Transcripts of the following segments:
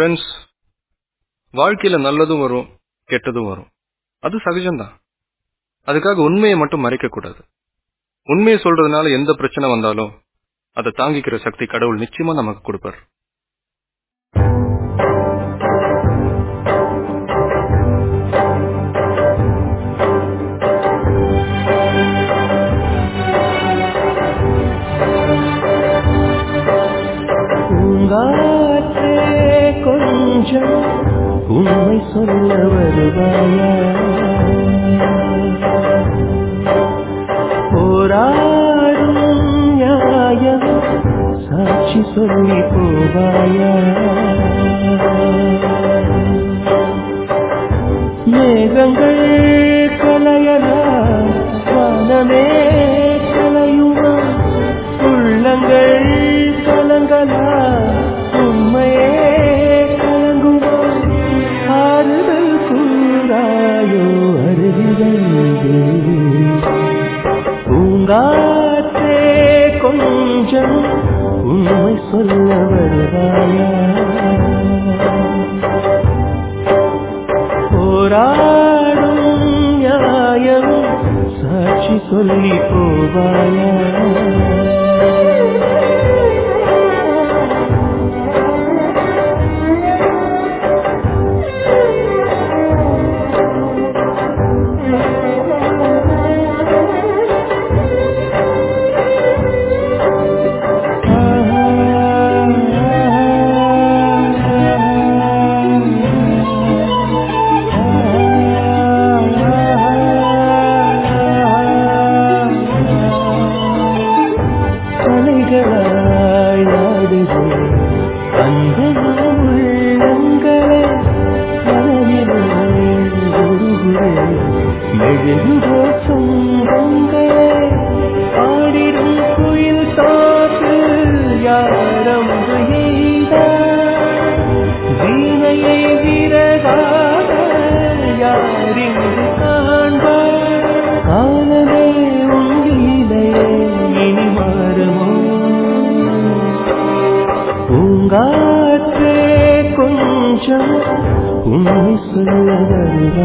Friends வாழ்க்கையில நல்லதும் வரும் கெட்டதும் வரும். அது சகஜம்தான். அதுக்காக உண்மையை மட்டும் மறைக்க கூடாது உண்மையை சொல்றதுனால எந்த பிரச்சனை வந்தாலும் அதை தாங்கிக்கிற சக்தி கடவுள் நிச்சயமா நமக்கு கொடுப்பார். பூங்காற்றே கொஞ்சம் உண்மை சொல்ல வருவாயா? போராடும் நியாயம் சாட்சி சொல்லி போவாயா? மேகங்கள் கலையலாம் வானமே கலையுமா? உள்ளங்கள் கலங்கலா உண்மையே பூங்காற்றே கொஞ்சம் உண்மை சொல்ல வருவாயா போராடும் நியாயம் சாட்சி சொல்லி போவாயா சொல்ல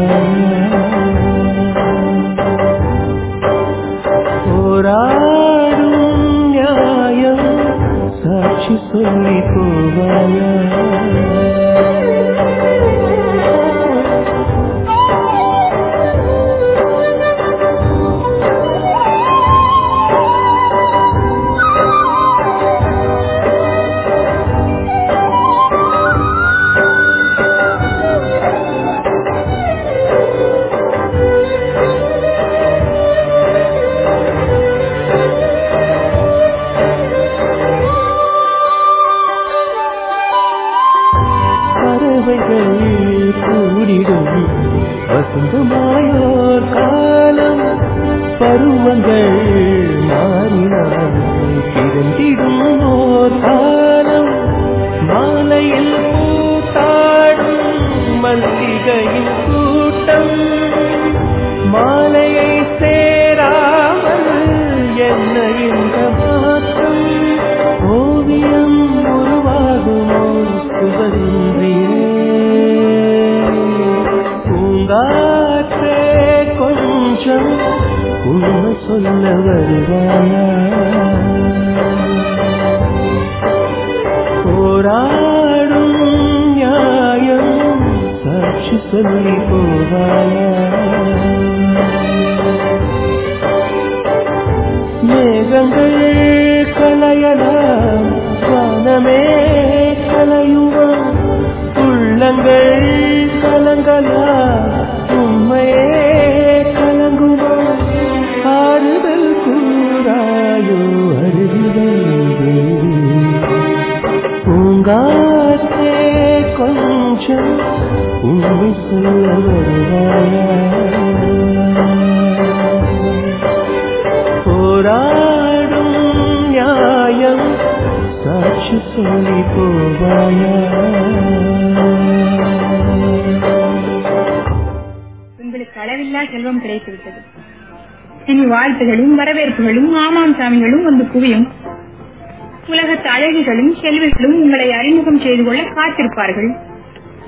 செல்வர்களும் உங்களை அறிமுகம் செய்து கொள்ள காத்திருப்பார்கள்.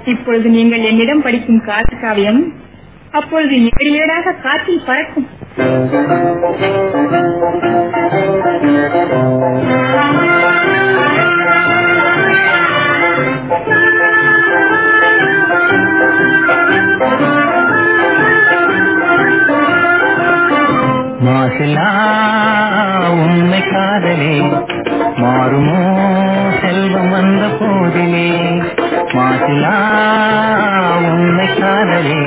இப்பொழுது நீங்கள் என்னிடம் படிக்கும் காத்து காவியம் அப்பொழுது ஏழு ஏழாக காற்றில் பறக்கும். மாசிலா உண்மை காதலே மாறுமோ செல்வம் வந்த போதிலே மாசிலா உண்மை காதலே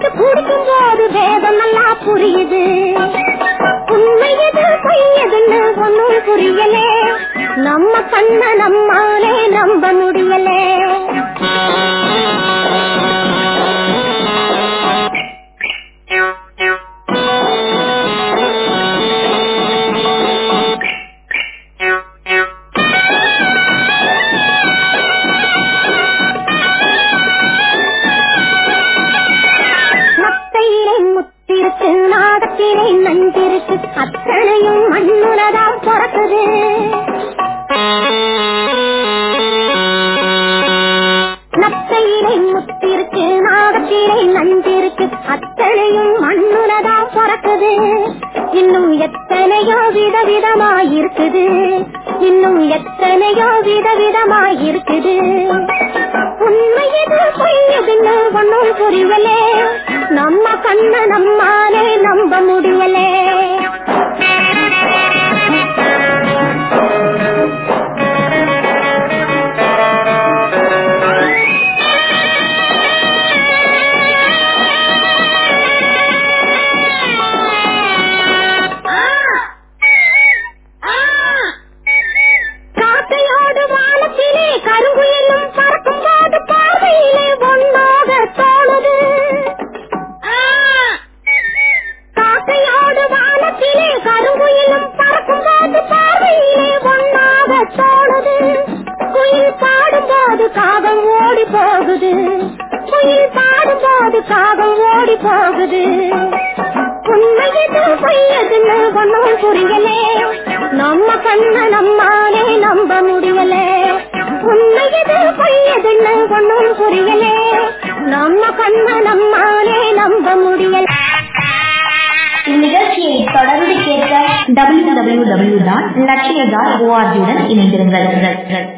சேர்த்து குடிக்கும் போது வேதம் நல்லா புரியுது. உண்மை எது பையதுன்னு ஒன்னும் புரியலே. நம்ம கண்ண நம்மாலே நம்ப முடியலே. போகுது. குயில் பாடும்போது காகம் ஓடி போகுது. உண்மை எது பொய் எதுன்னு ஒன்னும் புரியலே. நம்ம கண்ண நம்மாலே நம்ப முடியலே. உண்மை எது பொய் எதுன்னு ஒன்னும் புரியலே. நம்ம கண்ண நம்மாலே நம்ப முடியல. இந்நிகழ்ச்சியை தொடர்ந்து கேட்க W W W dot Lakshya dot ஓஆர்ஜியுடன் இணைந்திருங்கள்.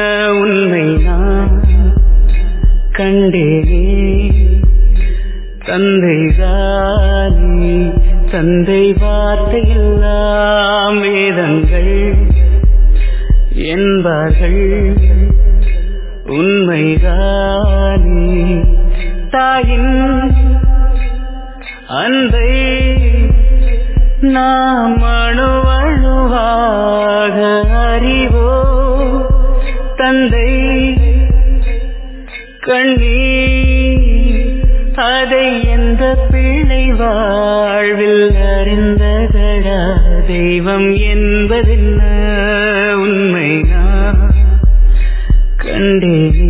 உன்னை நான் கண்டேனே. தந்தைதானே. தந்தை வார்த்தையெல்லாம் வேதங்கள் என்பார்கள். உண்மைதானே. தாயின் அன்பை நாம் அணுவணுவாக அறிவோ தந்தை கண்ணீர் அதை எந்த பிள்ளை வாழ்வில் அறிந்ததடா? தெய்வம் என்பதென்ன உண்மை நான் கண்டேனே.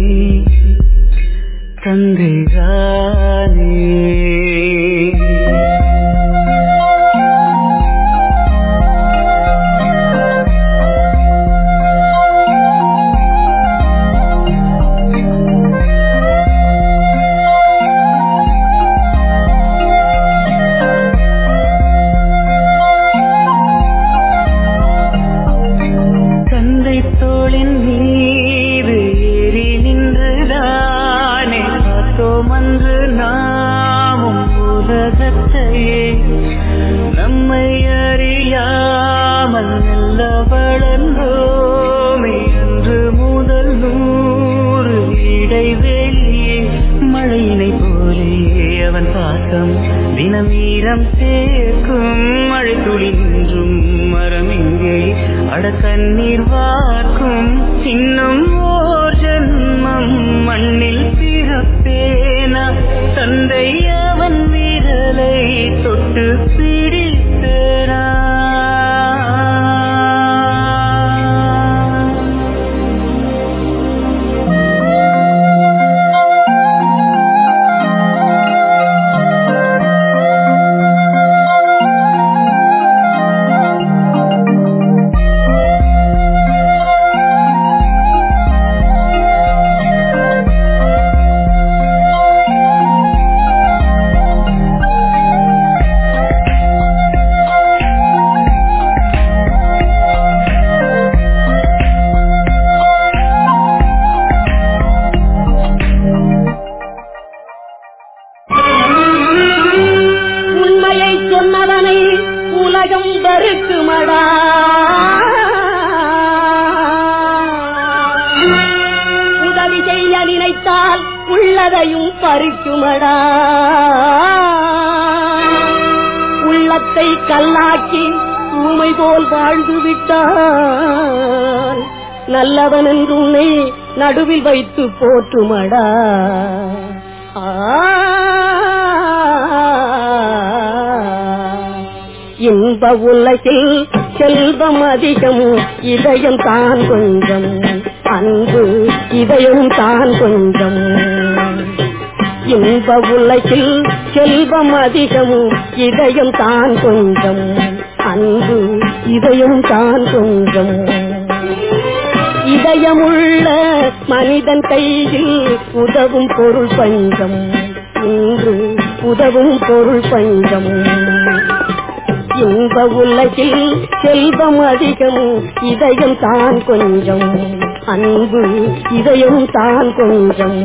உலகம் வெறுக்குமடா உதவி செய்ய நினைத்தால் உள்ளதையும் பறிக்குமடா உள்ளத்தை கல்லாக்கி ஊமை போல் வாழ்ந்து விட்டால் நல்லவன் என்று உன்னை நடுவில் வைத்து போற்றுமடா. ஆ இன்ப உலகில் செல்வம் அதிகம். இதயம் தான் கொஞ்சம். அன்பு இதயம் தான் கொஞ்சம். இன்ப உலகில் செல்வம் அதிகம். இதயம் தான் கொஞ்சம். அன்பு இதயம் தான் கொஞ்சம். இதயமுள்ள மனிதன் கையில் உதவும் பொருள் பஞ்சம். இன்று உதவும் பொருள் பஞ்சம். இன்ப உலகில் செல்வம் அதிகம் இதயம் தான் கொஞ்சம். அன்பு இதயம் தான் கொஞ்சம்.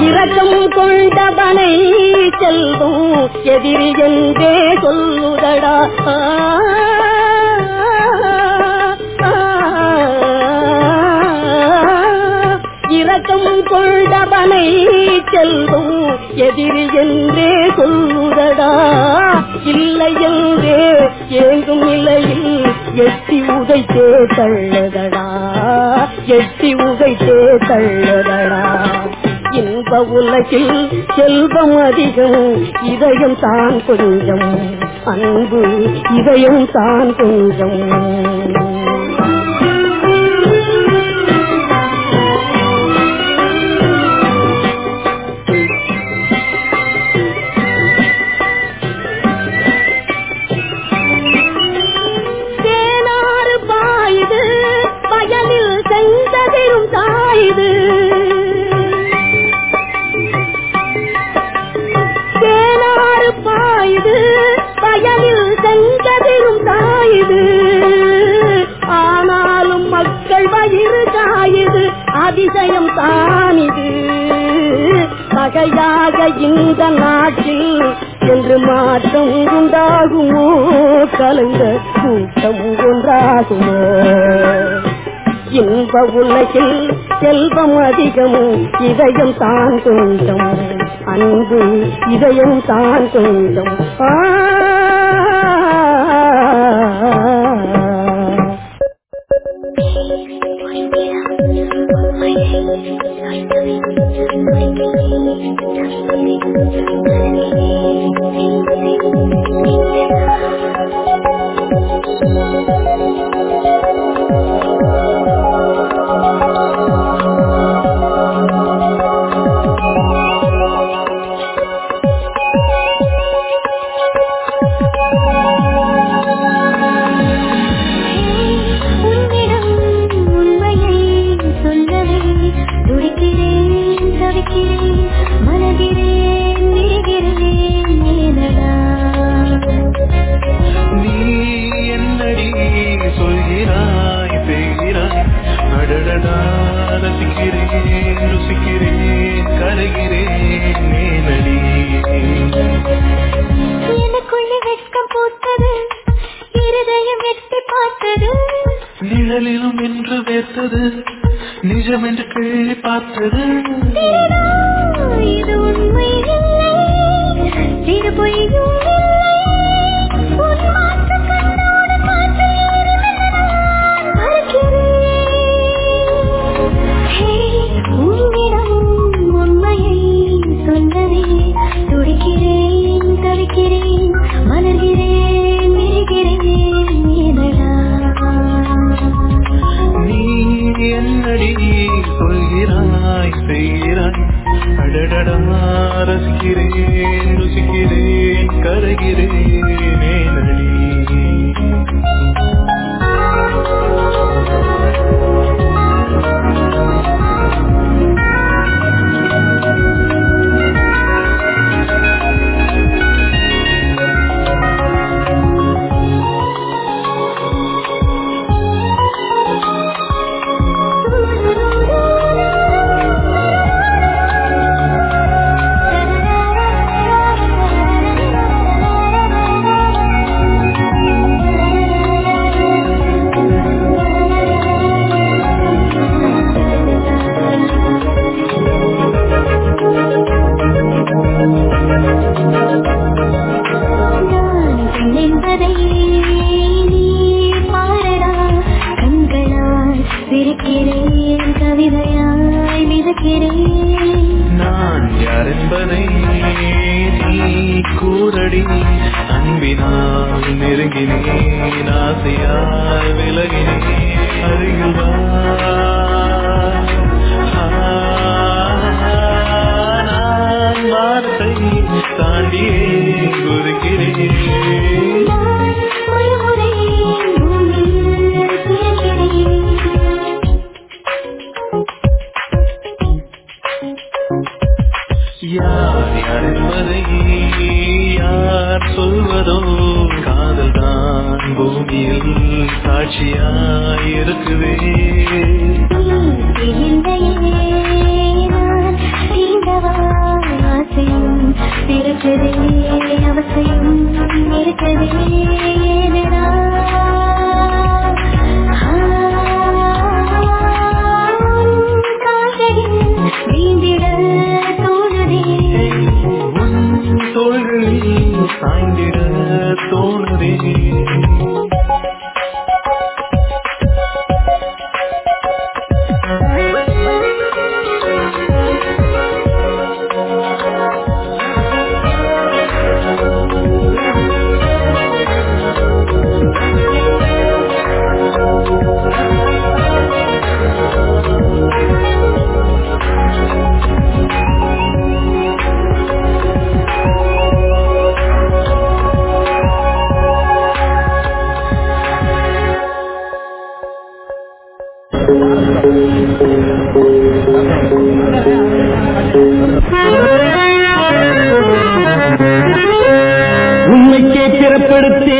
இரக்கம் கொண்டவனை செல்வம் எதிரி என்றே சொல்லுதடா. செல்வம் கொண்டவனை செல்வம் எதிரி என்றே சொல்லுதடா. இல்லை என்றே ஏங்கும் நிலையில் எட்டி உதைத்தே தள்ளுதடா எட்டி உதைத்தே தள்ளுதடா இன்ப உலகில் செல்வம் அதிகம் இதயம் தான் கொஞ்சம். அன்பு இதயம் தான் கொஞ்சம். இந்த நாட்டில் என்று மாற்றம் உண்டாகுமோ? கலந்த கூட்டம் ஒன்றாகுமோ? இன்ப உலகில் செல்வம் அதிகமும் இதயம் தான் கொஞ்சம். அன்பு இதயம் தான் கொஞ்சம். ஆ to the நெருங்கினேன். ஆசையால் விலகி பிறப்படுத்தே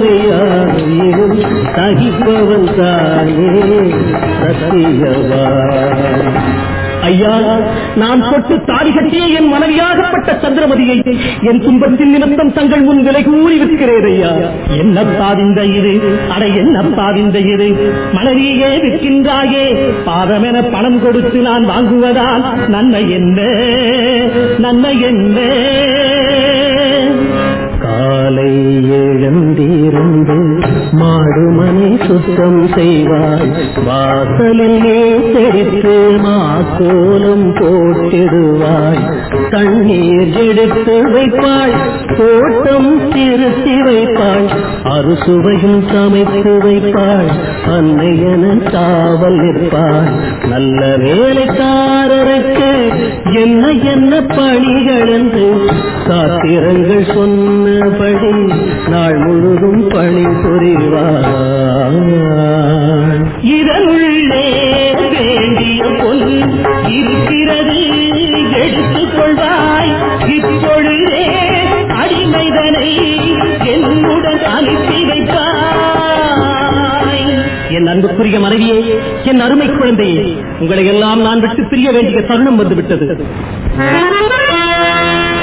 எத்தனையாயிரும் சகிப்பவன் தானே சத்தியவான். ஐயா நான் தொட்டு தாலி கட்டிய என் மனைவியாகப்பட்ட சந்திரமதியை என் துன்பத்தின் நிமித்தம் தங்கள் முன் விலை கூறி விற்கிறேன் ஐயா. என்ன பாவிந்த இது? அட என்ன பாவிந்த இது? மனைவியே விற்கின்றாயே? பாதமென பணம் கொடுத்து நான் வாங்குவதால் நன்மை என்ன? நன்மை என்ன? காலை எழுந்திருந்து சுத்தம் செய்வாய். வாசலில் நீ தெரித்து மாக்கோலம் போட்டிடுவாய். தண்ணீர் எடுத்து வைப்பாய் தோட்டம் திருத்தி வைப்பாள் அறுசுவையும் சமைத்து வைப்பாள் அன்னையன காவல் நிற்பாய். நல்ல வேலைக்காரருக்கு என்ன என்ன பணிகள் என்று சாத்திரங்கள் சொன்னபடி நாள் முழுதும் பணி புரிவார் இதனுள்ளே வேண்டிய பொன் இருக்கிறது. எடுத்துக் கொள்வாய். இப்பொழுதே அடிமைதனை என்னுடன் அனுப்பி வைப்பாய். என் அன்புக்குரிய மனைவியே என் அருமை குழந்தையே உங்களை எல்லாம் நான் விட்டு பிரிய வேண்டிய தருணம் வந்துவிட்டது.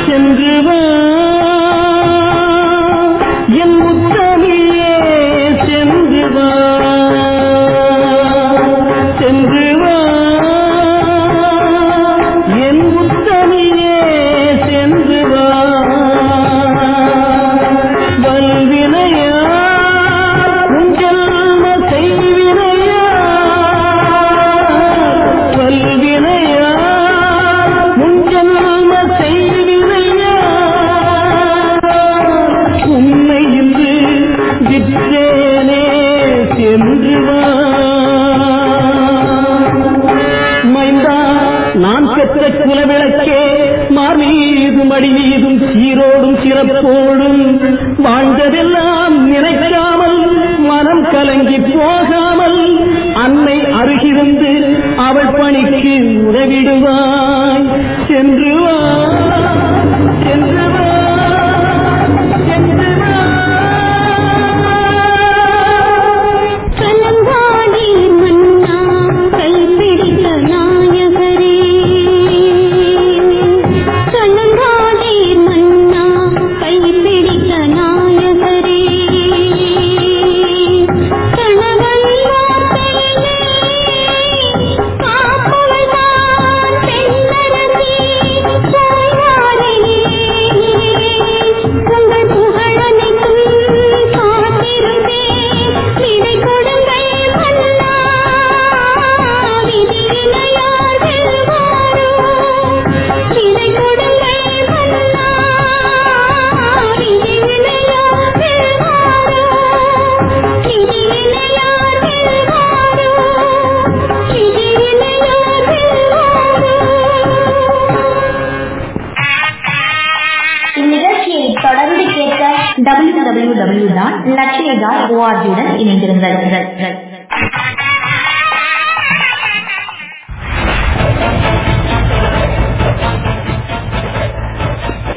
சென்று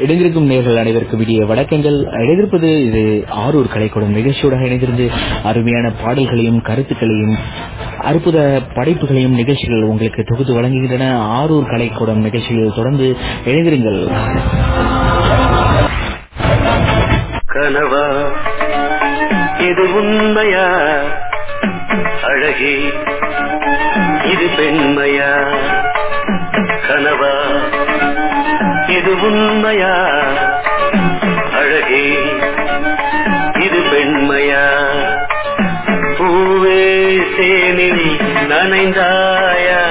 இடங்கிருக்கும் நேர்கள் அனைவருக்கும் விடிய வணக்கங்கள். இணைந்திருப்பது இது ஆரூர் கலைக்கூடம் நிகழ்ச்சியோட இணைந்திருந்து அருமையான பாடல்களையும் கருத்துக்களையும் அற்புத படைப்புகளையும் நிகழ்ச்சிகள் உங்களுக்கு தொகுத்து வழங்குகின்றன. ஆரூர் கலைக்கூடம் நிகழ்ச்சியில் தொடர்ந்து இணைந்திருங்கள். கனவா இது உண்மையா? அழகே இது பெண்மையா? கனவா இது உண்மையா? அழகே இது பெண்மையா பூவே சேனில் நனைந்தாயா?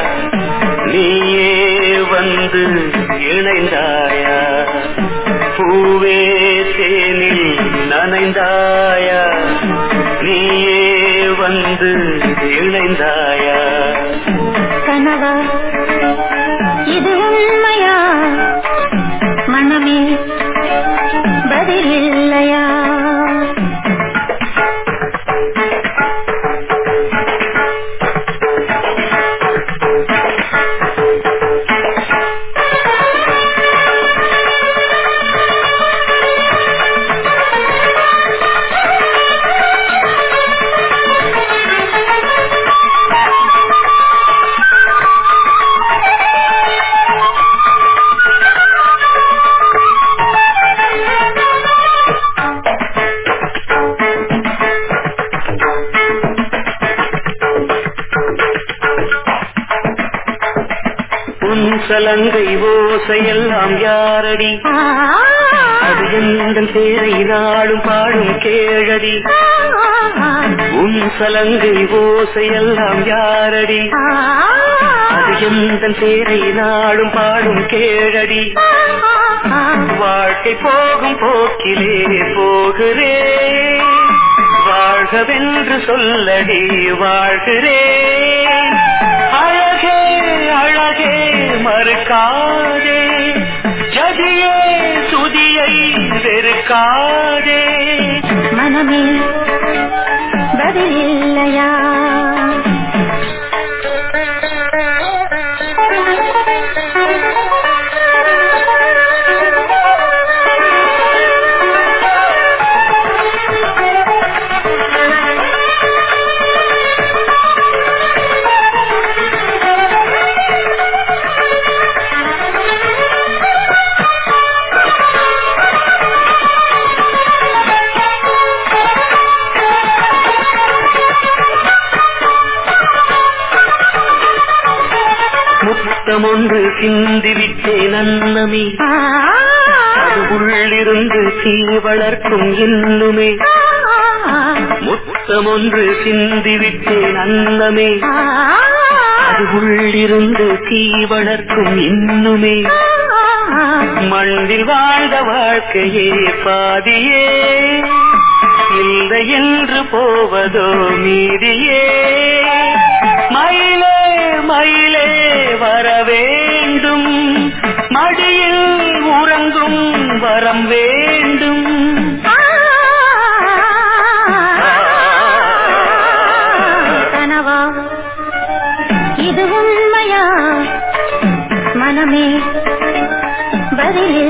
நீயே வந்து இணைந்தாயா? பூவே சேனில் நனைந்தாயா? நீயே வந்து பாடும் கேழடி. உன் சலங்கை ஓசையெல்லாம் யாரடி? அது எந்த பேரை நாடும் பாடும் கேழடி. வாழ்க்கை போகும் போக்கிலே போகிறே வாழ்கவென்று சொல்லடி வாழ்கிறே. அழகே அழகே மறுக்காதே. வெறுக்காதே. மனமே பதில் இல்லையா சிந்திவிட்டேன் அன்னமே. அது உள்ளிருந்து தீ வளர்க்கும் இன்னுமே. முத்தம் ஒன்று சிந்திவிட்டேன் அன்னமே. அது உள்ளிருந்து தீ வளர்க்கும் இன்னுமே. மண்ணில் வாழ்ந்த வாழ்க்கையே பாதியே. இல்லை என்று போவதோ மீதியே. மயிலே மயிலே வரவே வரம் வேண்டும். கனவா இது உண்மையா? மனமே பதிலில்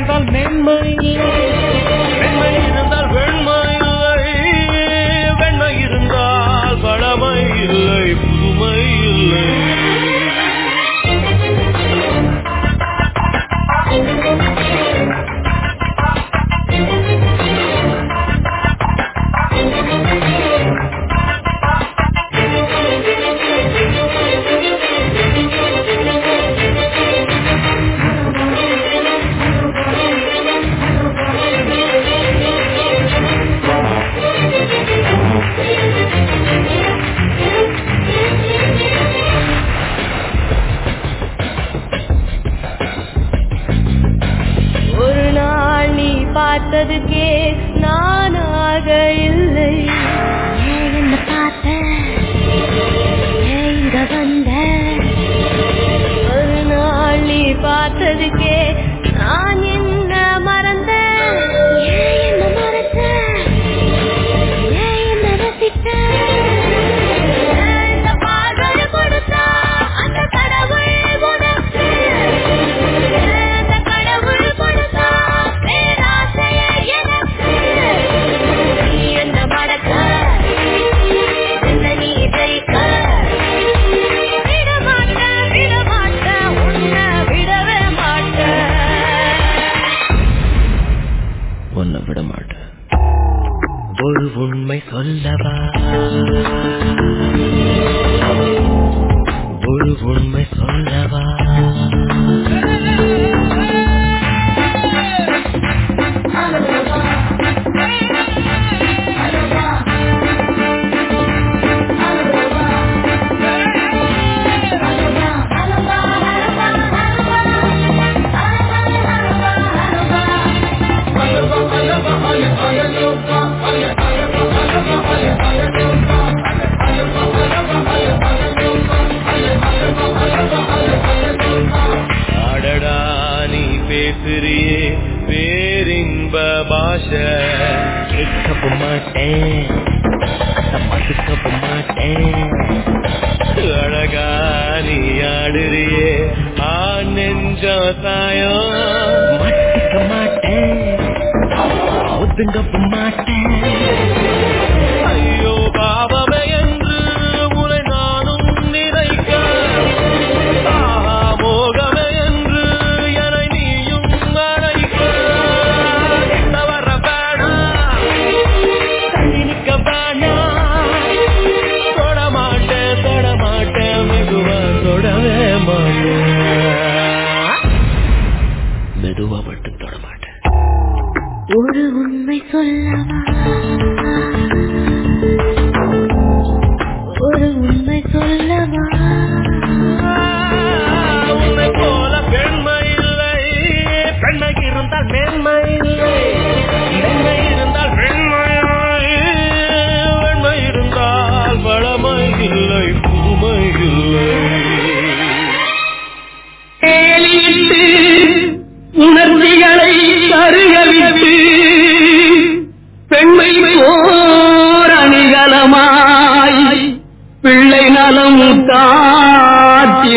இருந்தால் மென்மை மென்மை இருந்தால் வெண்மை இல்லை. வெண்மை இருந்தால் பழமை இல்லை புதுமை இல்லை.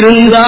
இருந்தா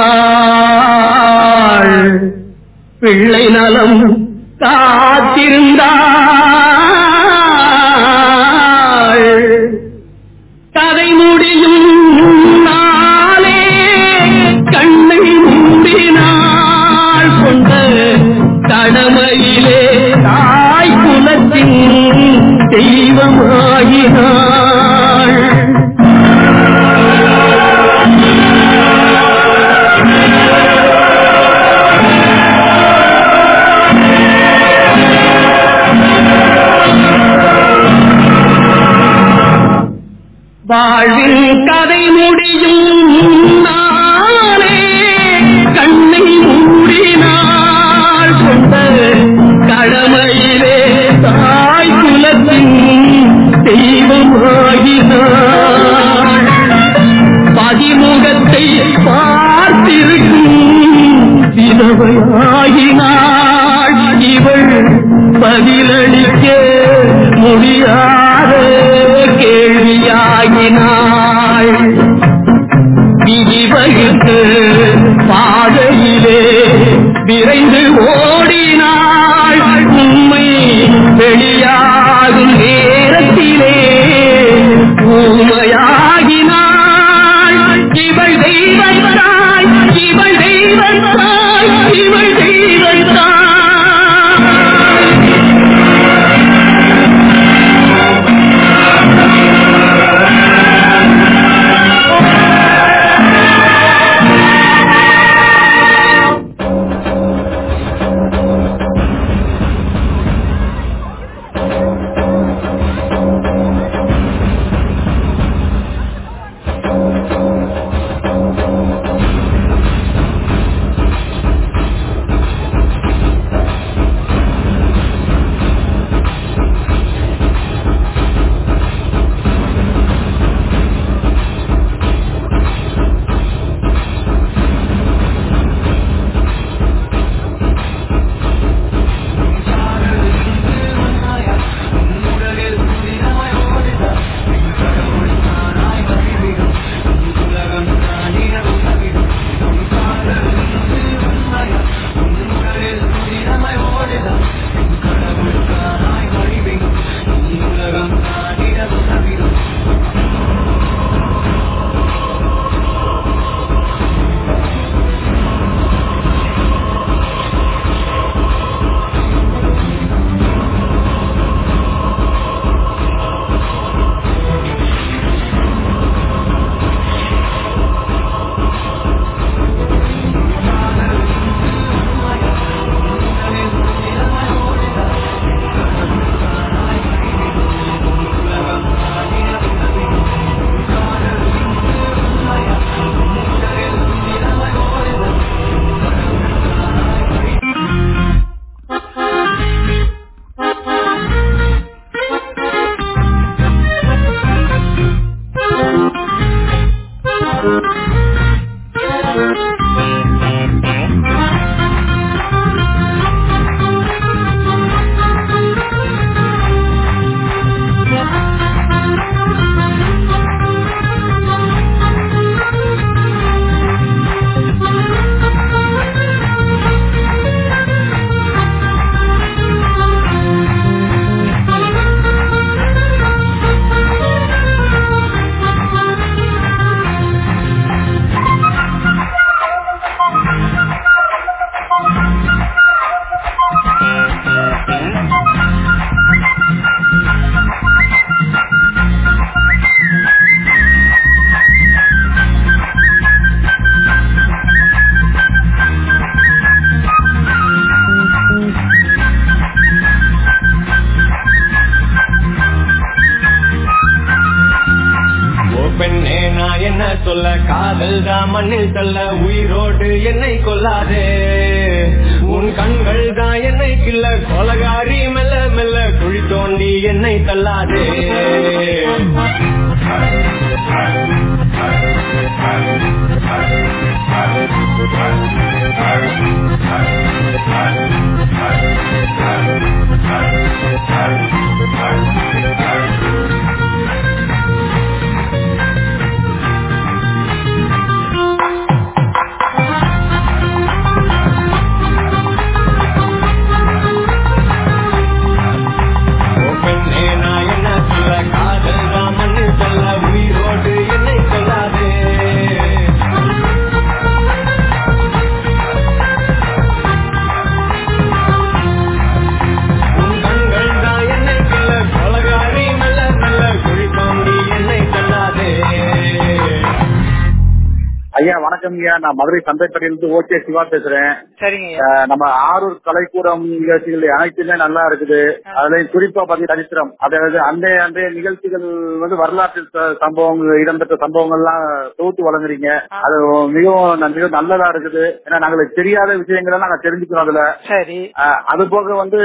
ஐயா நான் மதுரை சந்தைப்பட்டியிலிருந்து ஓகே சிவா பேசுறேன். சரிங்க நம்ம ஆரூர் கலைக்கூடம் நிகழ்ச்சிகள் அனைத்துமே நல்லா இருக்குது. அதுலயும் குறிப்பா பாத்தீங்கன்னா சரித்திரம் அதாவது அன்றைய அன்றைய நிகழ்ச்சிகள் வந்து வரலாற்று ச- சம்பவங்கள் இடம்பெற்ற சம்பவங்கள்லாம் தொகுத்து வழங்குறீங்க. அது மிகவும் மிகவும் நல்லதா இருக்குது. ஏன்னா நாங்களுக்கு தெரியாத விஷயங்களை நாங்க தெரிஞ்சுக்கிறோம் அதுல. சரி. அது போக வந்து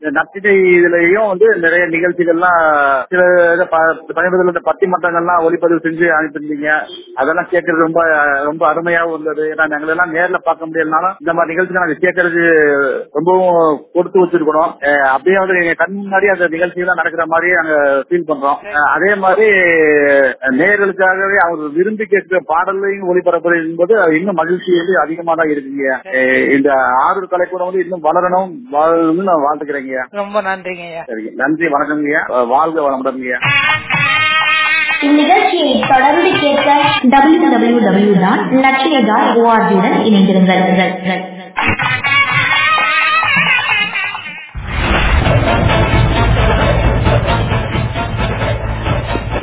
நச்சினை இதுலயும் வந்து நிறைய நிகழ்ச்சிகள்லாம் சில சமீபத்துல இந்த பட்டிமன்றங்கள்லாம் ஒளிப்பதிவு செஞ்சு அனுப்பியிருந்தீங்க. அதெல்லாம் கேட்கறது ரொம்ப ரொம்ப அருமையாவும் இருந்தது ஏன்னா நாங்கள் எல்லாம் நேர்ல பார்க்க முடியலனாலும் இந்த மாதிரி நிகழ்ச்சிகள் நாங்க கேட்கறது ரொம்பவும் கொடுத்து வச்சிருக்கணும். அப்படியே வந்து எங்க கண் முன்னாடி அந்த நிகழ்ச்சிகள்லாம் நடக்கிற மாதிரியே நாங்க ஃபீல் பண்றோம். அதே மாதிரி நேர்களுக்காகவே அவர் விரும்பி கேட்கிற பாடலையும் ஒளிபரப்புறது என்பது இன்னும் மகிழ்ச்சி வந்து அதிகமா தான் இருக்குங்க இந்த ஆரூர் கலைக்கூடம் வந்து இன்னும் வளரணும் வாழணும்னு நான் வாழ்த்துக்கிறேங்க. ரொம்ப நன்றிங்க நன்றி வணக்கம்ங்க வாழ்க வளமுடன்ங்க இந்நிகழ்ச்சியை தொடர்ந்து கேட்க W W W dot Lakshya dot ஓஆர்ஜியுடன் இணைந்திருங்கள்.